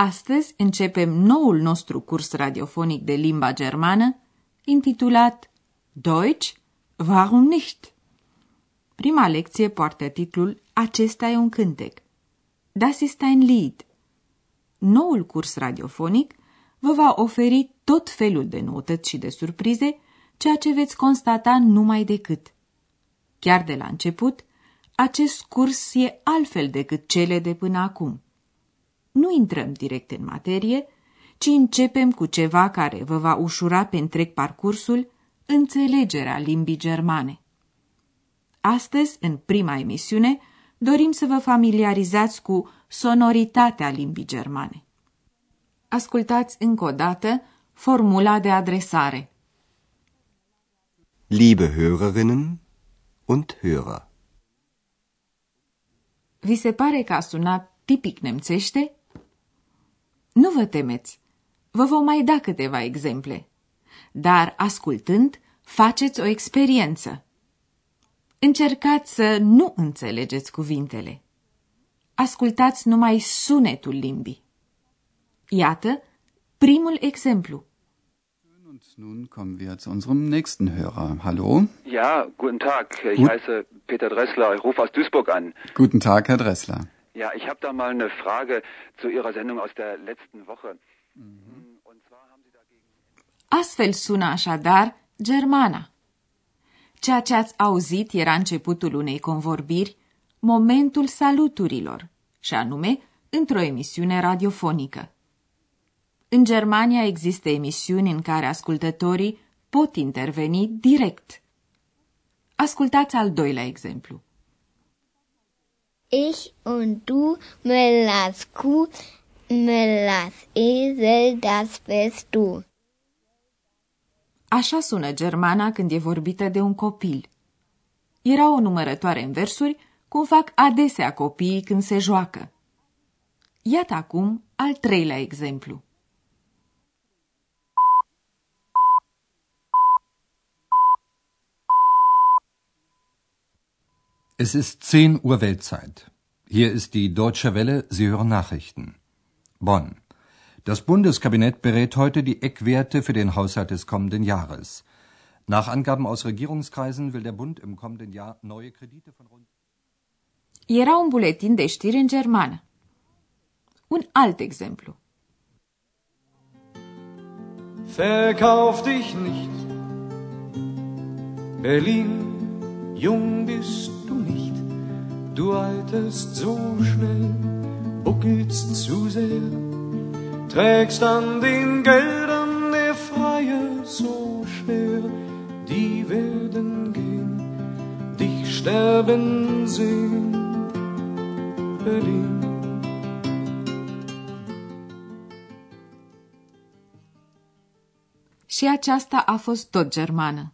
Astăzi începem noul nostru curs radiofonic de limba germană, intitulat Deutsch, warum nicht? Prima lecție poartă titlul Acesta e un cântec. Das ist ein Lied. Noul curs radiofonic vă va oferi tot felul de noutăți și de surprize, ceea ce veți constata numai decât. Chiar de la început, acest curs e altfel decât cele de până acum. Nu intrăm direct în materie, ci începem cu ceva care vă va ușura pe întreg parcursul înțelegerea limbii germane. Astăzi, în prima emisiune, dorim să vă familiarizați cu sonoritatea limbii germane. Ascultați încă o dată formula de adresare. Liebe Hörerinnen und Hörer. Vi se pare că a sunat tipic nemțește? Nu vă temeți, vă vom mai da câteva exemple. Dar, ascultând, faceți o experiență. Încercați să nu înțelegeți cuvintele. Ascultați numai sunetul limbii. Iată primul exemplu. Und nun kommen wir zu unserem nächsten Hörer. Hallo. Ja, guten Tag. Ich Gut. heiße Peter Dressler. Ich rufe aus Duisburg an. Guten Tag, Herr Dressler. Ja, ich habe da mal eine Frage zu Ihrer Sendung aus der letzten Woche. Und zwar haben Sie dagegen. Astfel sună așadar germana. Ceea ce ați auzit era începutul unei convorbiri, momentul saluturilor, și anume într-o emisiune radiofonică. În Germania există emisiuni în care ascultătorii pot interveni direct. Ascultați al doilea exemplu. Ich und du, Müllers Kuh, Müllers Esel, das bist du. Așa sună germana când e vorbită de un copil. Era o numărătoare în versuri, cum fac adesea copiii când se joacă. Iată acum al treilea exemplu. Es ist 10 Uhr Weltzeit. Hier ist die Deutsche Welle, Sie hören Nachrichten. Bonn. Das Bundeskabinett berät heute die Eckwerte für den Haushalt des kommenden Jahres. Nach Angaben aus Regierungskreisen will der Bund im kommenden Jahr neue Kredite von rund Era un buletin de știri în germană. Un alt exemplu. Verkauf dich nicht. Berlin, jung bist du nicht. Du alterst so schnell, buckelst zu sehr, trägst an den Geldern der Freier so schwer. Die werden gehen, dich sterben sehen. Berlin. Și aceasta a fost tot germană.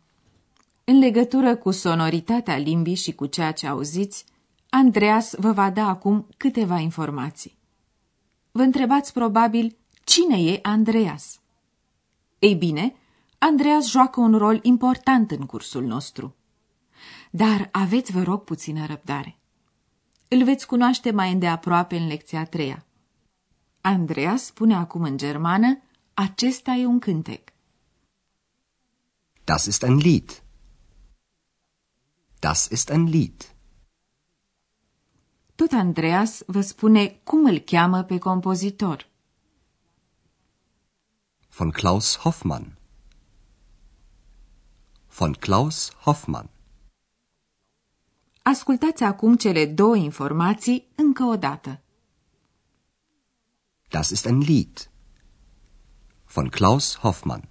În legătură cu sonoritatea limbii și cu ceea ce auziți, Andreas vă va da acum câteva informații. Vă întrebați probabil cine e Andreas. Ei bine, Andreas joacă un rol important în cursul nostru. Dar aveți, vă rog, puțină răbdare. Îl veți cunoaște mai îndeaproape în lecția a treia. Andreas spune acum în germană, acesta e un cântec. Das ist ein Lied. Das ist ein Lied. Tot Andreas vă spune cum îl cheamă pe compozitor. Von Klaus Hoffmann. Von Klaus Hoffmann. Ascultați acum cele două informații încă o dată. Das ist ein Lied. Von Klaus Hoffmann.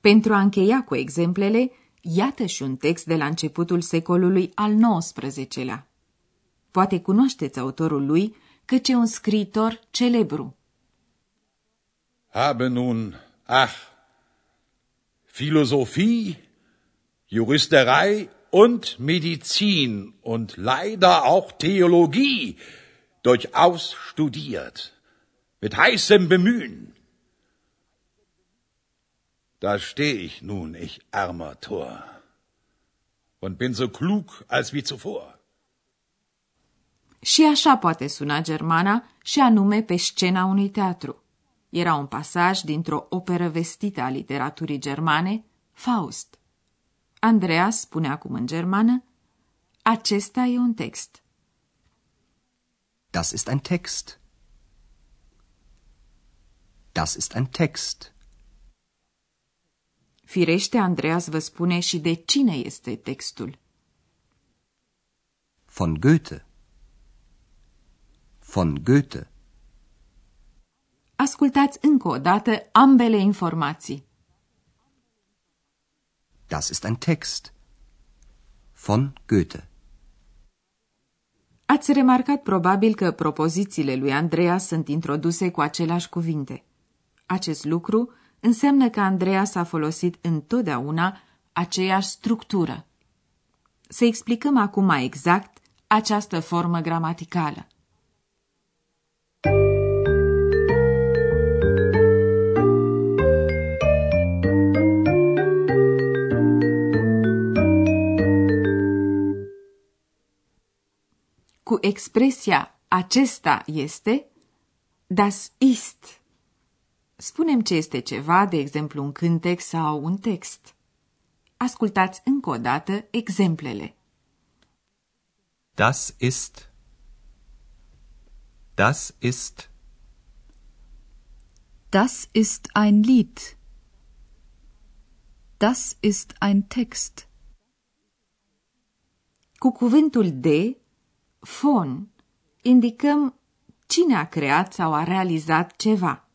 Pentru a încheia cu exemplele, iată și un text de la începutul secolului al XIX-lea. Poate cunoașteți autorul lui, căci e un scriitor celebru. Habe nun, ach, Philosophie, Juristerei und Medizin und leider auch Theologie durchaus studiert, mit heißem Bemühen. Da steh ich nun, ich armer Tor, und bin so klug als wie zuvor. Și așa poate suna germana, și anume pe scena unui teatru. Era un pasaj dintr-o operă vestită a literaturii germane, Faust. Andreas spune acum în germană, acesta e un text. Das ist ein Text. Das ist ein Text. Firește, Andreas vă spune și de cine este textul. Von Goethe. Von Goethe. Ascultați încă o dată ambele informații. Das ist ein Text. Von Goethe. Ați remarcat probabil că propozițiile lui Andreea sunt introduse cu aceleași cuvinte. Acest lucru înseamnă că Andreea s-a folosit întotdeauna aceeași structură. Să explicăm acum mai exact această formă gramaticală. cu expresia acesta este, das ist. Spunem ce este ceva, de exemplu un cântec sau un text. Ascultați încă o dată exemplele. Das ist. Das ist. Das ist ein Lied. Das ist ein Text. Cu cuvântul de fon, indicăm cine a creat sau a realizat ceva.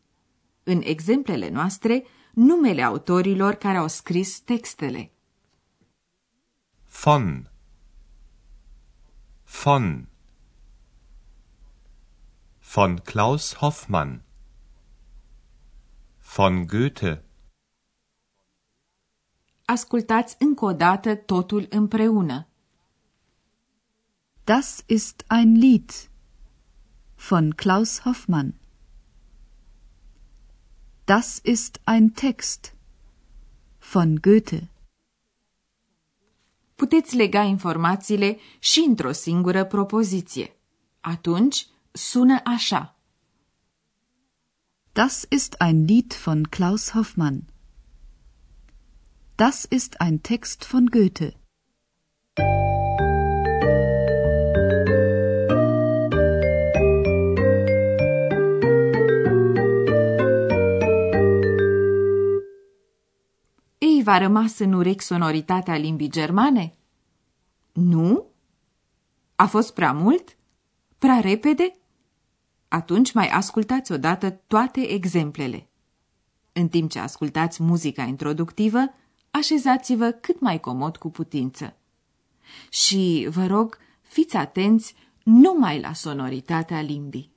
În exemplele noastre, numele autorilor care au scris textele. Von. Von. Von Klaus Hoffmann. Von Goethe. Ascultați încă o dată totul împreună. Das ist ein Lied von Klaus Hoffmann. Das ist ein Text von Goethe. Puteți lega informațiile și într-o singură propoziție. Atunci sună așa. Das ist ein Lied von Klaus Hoffmann. Das ist ein Text von Goethe. V-a rămas în urechi sonoritatea limbii germane? Nu? A fost prea mult? Prea repede? Atunci mai ascultați odată toate exemplele. În timp ce ascultați muzica introductivă, așezați-vă cât mai comod cu putință. Și, vă rog, fiți atenți numai la sonoritatea limbii.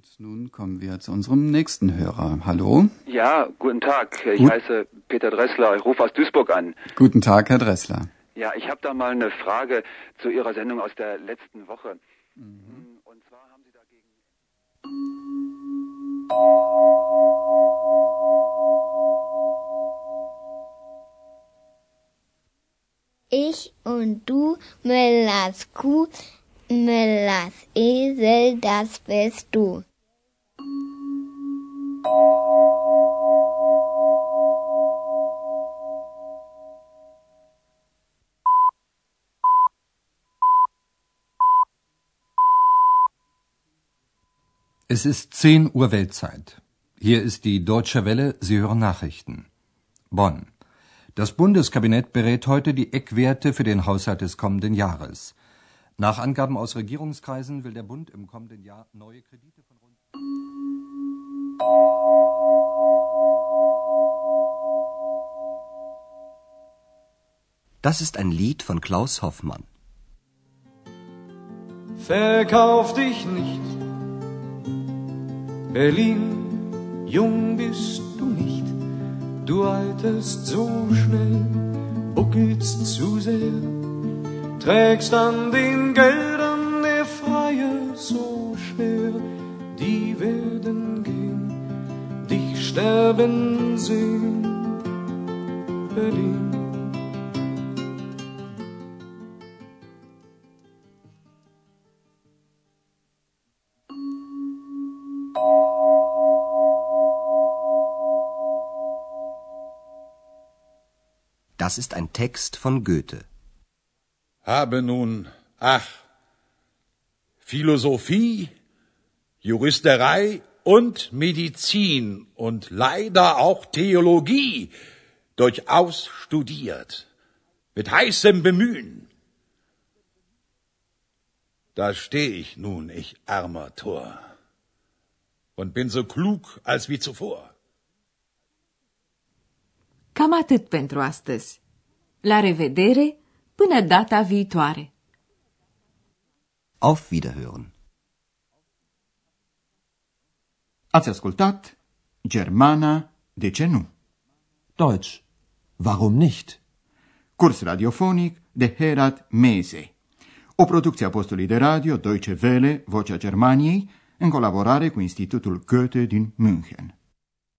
Und nun kommen wir zu unserem nächsten Hörer. Hallo? Ja, guten Tag. Ich Gut. heiße Peter Dressler. Ich rufe aus Duisburg an. Guten Tag, Herr Dressler. Ja, ich habe da mal eine Frage zu Ihrer Sendung aus der letzten Woche. Und zwar haben Sie dagegen. Ich und du, Müllers Kuh, Müllers Esel, das bist du. Es ist 10 Uhr Weltzeit. Hier ist die Deutsche Welle, Sie hören Nachrichten. Bonn. Das Bundeskabinett berät heute die Eckwerte für den Haushalt des kommenden Jahres. Nach Angaben aus Regierungskreisen will der Bund im kommenden Jahr neue Kredite von rund Das ist ein Lied von Klaus Hoffmann. Verkauf dich nicht. Berlin, jung bist du nicht. Du alterst so schnell, buckelst zu sehr, trägst an den Geldern der Freier so schwer. Die werden gehen, dich sterben sehen. Berlin. Das ist ein Text von Goethe. Habe nun, ach, Philosophie, Juristerei und Medizin und leider auch Theologie durchaus studiert, mit heißem Bemühen. Da steh ich nun, ich armer Tor, und bin so klug als wie zuvor. Cam atât pentru astăzi. La revedere, până data viitoare. Auf Wiederhören. Ați ascultat Germana, de ce nu? Deutsch. Warum nicht? Curs radiofonic de Herat Mese. O producție a postului de radio Deutsche Welle, Vocea Germaniei, în colaborare cu Institutul Goethe din München.